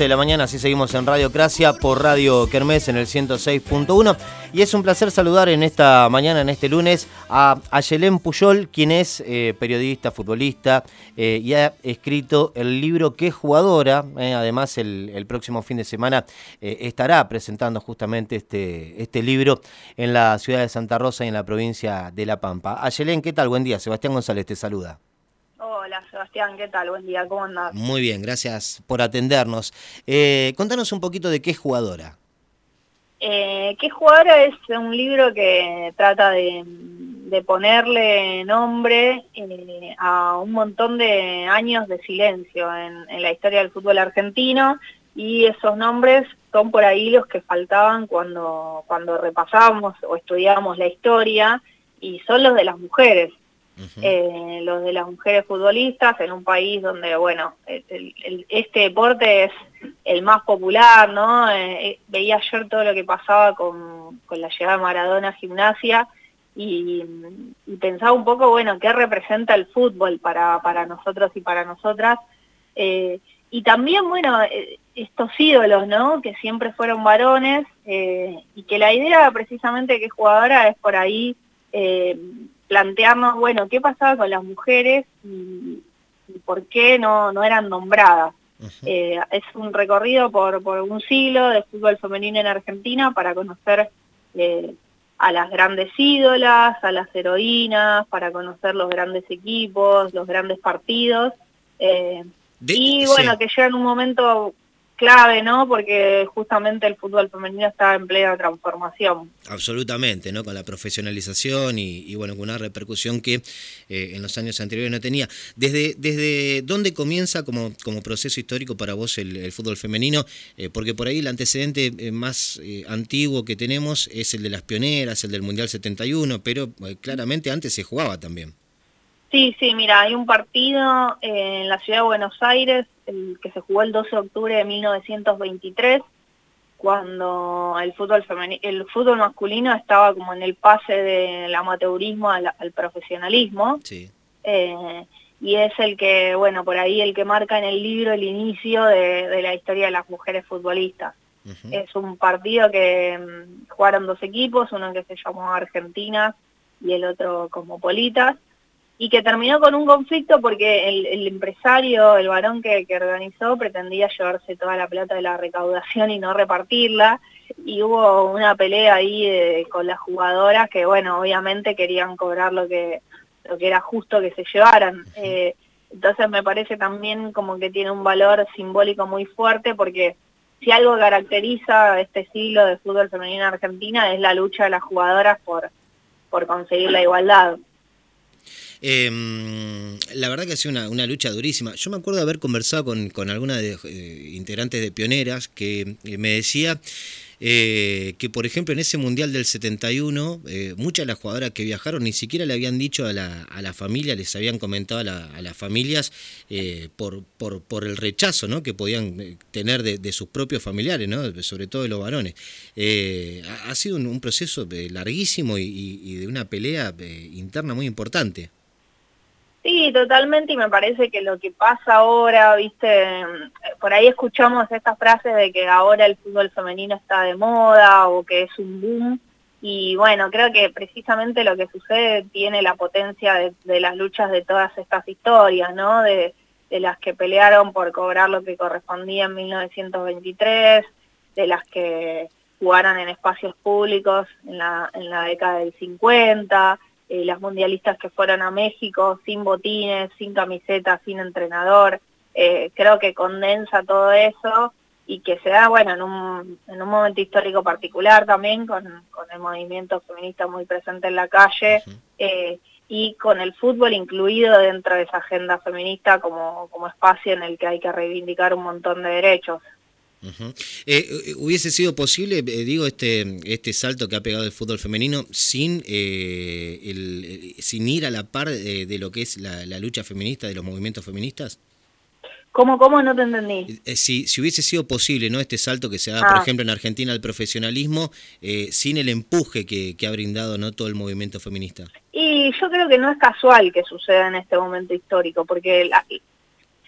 12 de la mañana, así seguimos en Radio Cracia por Radio Kermés en el 106.1. Y es un placer saludar en esta mañana, en este lunes, a Ayelén Puyol, quien es eh, periodista, futbolista eh, y ha escrito el libro Qué jugadora. Eh, además, el, próximo fin de semana estará presentando justamente este, este libro en la ciudad de Santa Rosa y en la provincia de La Pampa. Ayelén, ¿qué tal? Buen día. Sebastián González te saluda. Sebastián, ¿qué tal? Buen día, ¿cómo andás? Muy bien, gracias por atendernos. Eh, contanos un poquito de qué jugadora. Eh, ¿Qué jugadora es un libro que trata de, ponerle nombre eh, a un montón de años de silencio en, en, la historia del fútbol argentino y esos nombres son por ahí los que faltaban cuando, cuando repasábamos o estudiábamos la historia y son los de las mujeres eh, los de las mujeres futbolistas en un país donde, bueno, este deporte es el más popular, ¿no? Eh, eh, veía ayer todo lo que pasaba con, la llegada de Maradona a gimnasia y, pensaba un poco, bueno, qué representa el fútbol para, para nosotros y para nosotras. y también, bueno, estos ídolos, ¿no? Que siempre fueron varones y que la idea precisamente que jugadora es por ahí plantearnos, bueno, qué pasaba con las mujeres y, por qué no, no eran nombradas. Eh, es un recorrido por, por un siglo de fútbol femenino en Argentina para conocer eh, a las grandes ídolas, a las heroínas, para conocer los grandes equipos, los grandes partidos. Eh, y bueno, que llega en un momento clave, ¿no? Porque justamente el fútbol femenino está en plena transformación. Absolutamente, ¿no? Con la profesionalización y, bueno, con una repercusión que eh, en los años anteriores no tenía. ¿Desde, desde dónde comienza como, como proceso histórico para vos el, fútbol femenino? Eh, porque por ahí el antecedente eh, más antiguo que tenemos es el de las pioneras, el del Mundial 71, pero claramente antes se jugaba también. Sí, sí, mira, hay un partido en la ciudad de Buenos Aires el que se jugó el 12 de octubre de 1923, cuando el fútbol, el fútbol masculino estaba como en el pase del amateurismo al, profesionalismo. Eh, y es el que, bueno, por ahí el que marca en el libro el inicio de, la historia de las mujeres futbolistas. Es un partido que mm, jugaron dos equipos, uno que se llamó Argentina y el otro Cosmopolitas y que terminó con un conflicto porque el, empresario, el varón que, organizó, pretendía llevarse toda la plata de la recaudación y no repartirla, y hubo una pelea ahí eh, con las jugadoras que, bueno, obviamente querían cobrar lo que, lo que era justo que se llevaran. Eh, entonces me parece también como que tiene un valor simbólico muy fuerte porque si algo caracteriza este siglo de fútbol femenino en Argentina es la lucha de las jugadoras por, por conseguir la igualdad. Em, la verdad que ha sido una, lucha durísima. Yo me acuerdo de haber conversado con, con alguna de eh, integrantes de Pioneras que eh, me decía eh, que, por ejemplo, en ese Mundial del 71, muchas de las jugadoras que viajaron ni siquiera le habían dicho a la, a la familia, les habían comentado a, las familias por, por, por, el rechazo ¿no? que podían tener de, sus propios familiares, ¿no? sobre todo de los varones. ha, sido un, proceso larguísimo y de una pelea interna muy importante. Totalmente, y me parece que lo que pasa ahora, viste, por ahí escuchamos estas frases de que ahora el fútbol femenino está de moda o que es un boom, y bueno, creo que precisamente lo que sucede tiene la potencia de, las luchas de todas estas historias, ¿no? De, las que pelearon por cobrar lo que correspondía en 1923, de las que jugaron en espacios públicos en la, en la década del 50, eh, las mundialistas que fueron a México sin botines, sin camiseta, sin entrenador. Eh, creo que condensa todo eso y que se da, bueno, en un, en un momento histórico particular también, con, el movimiento feminista muy presente en la calle, eh, y con el fútbol incluido dentro de esa agenda feminista como, como espacio en el que hay que reivindicar un montón de derechos. Eh, eh, ¿Hubiese sido posible, eh, digo, este, este salto que ha pegado el fútbol femenino sin, el, sin ir a la par de, lo que es la, lucha feminista, de los movimientos feministas? ¿Cómo, cómo? No te entendí. si, si hubiese sido posible, ¿no? Este salto que se da, por ah. ejemplo, en Argentina al profesionalismo, sin el empuje que, que, ha brindado ¿no? todo el movimiento feminista. Y yo creo que no es casual que suceda en este momento histórico, porque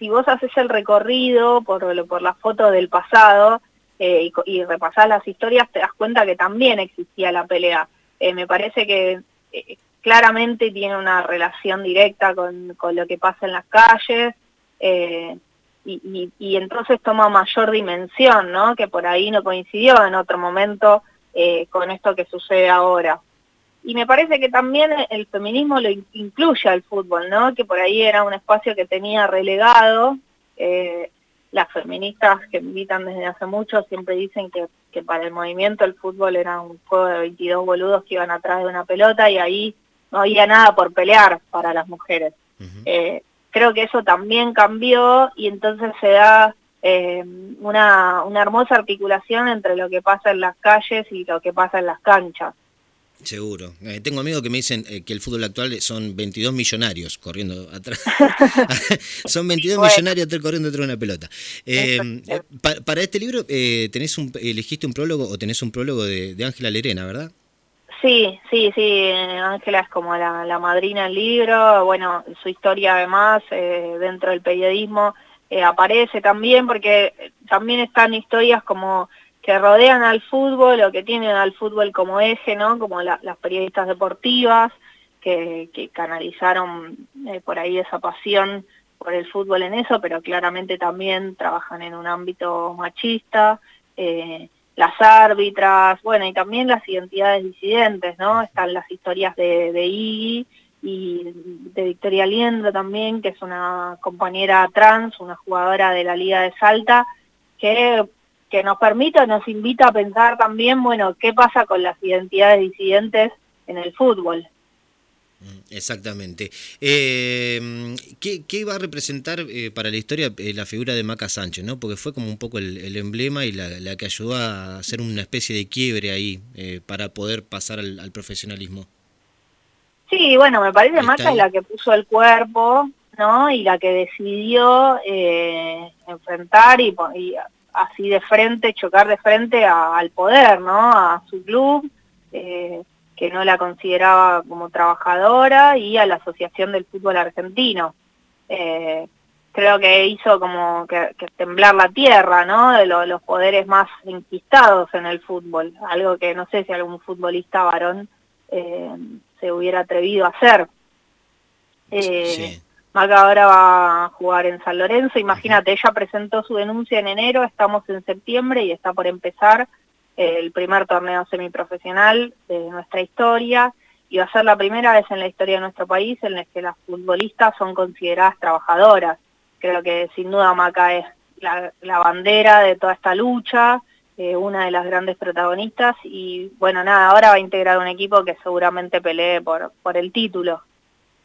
si vos haces el recorrido por, por las fotos del pasado eh, y, y, repasás las historias, te das cuenta que también existía la pelea. Eh, me parece que eh, claramente tiene una relación directa con, con, lo que pasa en las calles y, y, entonces toma mayor dimensión, ¿no? Que por ahí no coincidió en otro momento con esto que sucede ahora y me parece que también el feminismo lo incluye al fútbol, ¿no? Que por ahí era un espacio que tenía relegado. Eh, las feministas que invitan desde hace mucho siempre dicen que, que, para el movimiento el fútbol era un juego de 22 boludos que iban atrás de una pelota y ahí no había nada por pelear para las mujeres. eh, creo que eso también cambió y entonces se da eh, una, una hermosa articulación entre lo que pasa en las calles y lo que pasa en las canchas. Seguro. Eh, tengo amigos que me dicen eh, que el fútbol actual son 22 millonarios corriendo atrás. son 22 millonarios corriendo detrás de una pelota. Eh, pa, para este libro tenés un, elegiste un prólogo o tenés un prólogo de Ángela Lerena, ¿verdad? Sí, sí, sí. Ángela es como la, la, madrina del libro. Bueno, su historia además dentro del periodismo aparece también porque también están historias como que rodean al fútbol o que tienen al fútbol como eje, ¿no? Como la, las periodistas deportivas que, canalizaron eh, por ahí esa pasión por el fútbol en eso, pero claramente también trabajan en un ámbito machista, eh, las árbitras, bueno, y también las identidades disidentes, ¿no? Están las historias de, de Iggy y de Victoria Liendo también, que es una compañera trans, una jugadora de la Liga de Salta, que que nos permite, nos invita a pensar también, bueno, qué pasa con las identidades disidentes en el fútbol. Mm, exactamente. Eh, ¿qué, ¿qué, va a representar eh, para la historia eh, la figura de Maca Sánchez? ¿no? Porque fue como un poco el, el emblema y la, la, que ayudó a hacer una especie de quiebre ahí eh, para poder pasar al, al, profesionalismo. Sí, bueno, me parece que Maca es la que puso el cuerpo, ¿no? Y la que decidió eh, enfrentar y, y así de frente, chocar de frente a, al poder, ¿no? A su club, eh, que no la consideraba como trabajadora, y a la Asociación del Fútbol Argentino. Eh, creo que hizo como que, que, temblar la tierra, ¿no? De lo, los poderes más enquistados en el fútbol, algo que no sé si algún futbolista varón eh, se hubiera atrevido a hacer. Eh, sí. Maca ahora va a jugar en San Lorenzo, imagínate, ella presentó su denuncia en enero, estamos en septiembre y está por empezar eh, el primer torneo semiprofesional de nuestra historia y va a ser la primera vez en la historia de nuestro país en la que las futbolistas son consideradas trabajadoras. Creo que sin duda Maca es la, la bandera de toda esta lucha, eh, una de las grandes protagonistas y bueno, nada, ahora va a integrar un equipo que seguramente pelee por, por el título.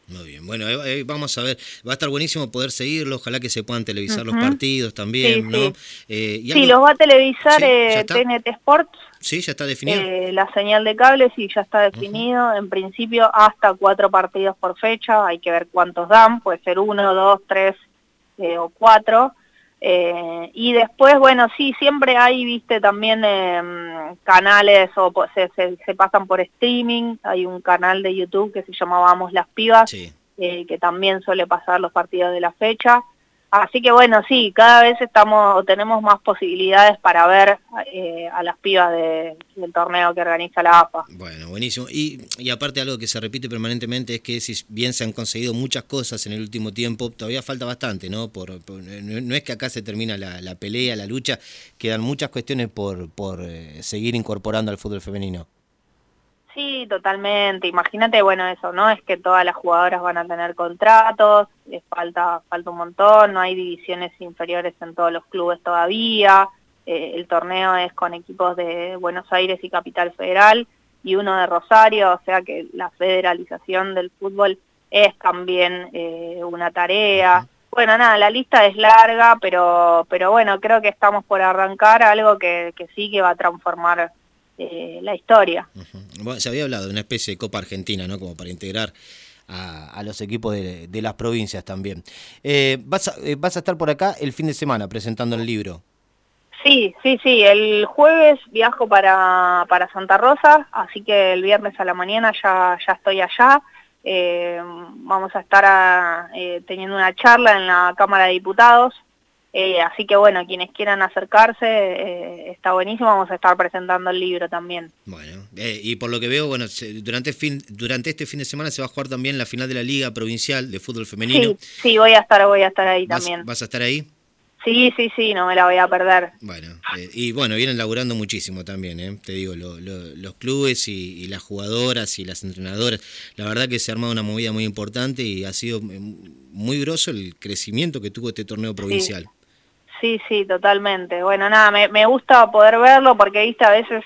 Muy bien, bueno, eh, vamos a ver, va a estar buenísimo poder seguirlo, ojalá que se puedan televisar uh -huh. los partidos también, sí, ¿no? Sí, eh, ¿y sí los va a televisar ¿Sí? eh, TNT Sports. Sí, ya está definido. Eh, la señal de cable sí, ya está definido, uh -huh. en principio hasta cuatro partidos por fecha, hay que ver cuántos dan, puede ser uno, dos, tres eh, o cuatro. Eh, y después, bueno, sí, siempre hay, viste, también eh, canales o se, se, se, pasan por streaming. Hay un canal de YouTube que se llama Vamos las Pibas, sí. eh, que también suele pasar los partidos de la fecha. Así que bueno, sí, cada vez estamos tenemos más posibilidades para ver eh, a las pibas de, del torneo que organiza la AFA. Bueno, buenísimo. Y, y aparte algo que se repite permanentemente es que si bien se han conseguido muchas cosas en el último tiempo, todavía falta bastante, ¿no? Por, por no es que acá se termina la, la, pelea, la lucha, quedan muchas cuestiones por, por eh, seguir incorporando al fútbol femenino. Sí, totalmente. Imagínate, bueno, eso, ¿no? Es que todas las jugadoras van a tener contratos, les falta, falta un montón, no hay divisiones inferiores en todos los clubes todavía, eh, el torneo es con equipos de Buenos Aires y Capital Federal y uno de Rosario, o sea que la federalización del fútbol es también eh, una tarea. Bueno, nada, la lista es larga, pero, pero bueno, creo que estamos por arrancar algo que, que sí que va a transformar eh, la historia. Uh -huh. bueno, se había hablado de una especie de Copa Argentina, ¿no? Como para integrar a, a los equipos de, de, las provincias también. Eh, vas, a, eh, vas a estar por acá el fin de semana presentando el libro. Sí, sí, sí. El jueves viajo para, para Santa Rosa, así que el viernes a la mañana ya, ya estoy allá. eh, vamos a estar eh, teniendo una charla en la Cámara de Diputados, eh, así que bueno, quienes quieran acercarse, está buenísimo, vamos a estar presentando el libro también. Bueno, y por lo que veo, bueno, durante, fin, durante este fin de semana se va a jugar también la final de la Liga Provincial de Fútbol Femenino. Sí, sí voy a estar, voy a estar ahí también. ¿Vas a estar ahí? Sí, sí, sí, no me la voy a perder. Bueno, eh, y bueno, vienen laburando muchísimo también, ¿eh? te digo, los clubes y, las jugadoras y las entrenadoras. La verdad que se ha armado una movida muy importante y ha sido eh, muy grosso el crecimiento que tuvo este torneo provincial. Sí, sí, totalmente. Bueno, nada, me, me gusta poder verlo porque, viste, a veces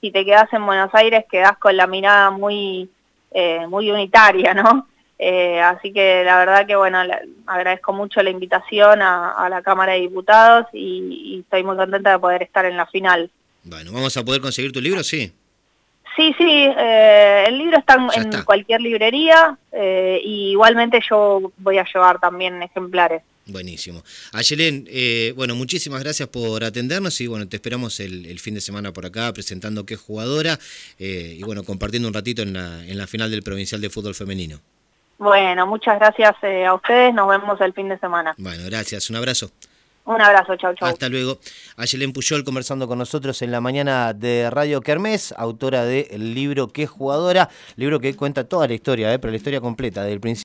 si te quedas en Buenos Aires quedas con la mirada muy, eh, muy unitaria, ¿no? Eh, así que la verdad que bueno, agradezco mucho la invitación a, la Cámara de Diputados y, estoy muy contenta de poder estar en la final. Bueno, ¿vamos a poder conseguir tu libro? Sí. Sí, sí, eh, el libro está en, cualquier librería y igualmente yo voy a llevar también ejemplares. Buenísimo. Ayelén, eh, bueno, muchísimas gracias por atendernos y bueno, te esperamos el, fin de semana por acá presentando qué jugadora y bueno, compartiendo un ratito en la, en la final del Provincial de Fútbol Femenino. Bueno, muchas gracias eh, a ustedes, nos vemos el fin de semana. Bueno, gracias, un abrazo. Un abrazo, chau, chau. Hasta luego. Ayelen Puyol conversando con nosotros en la mañana de Radio Kermés, autora del libro Qué jugadora, libro que cuenta toda la historia, eh, pero la historia completa, del principio.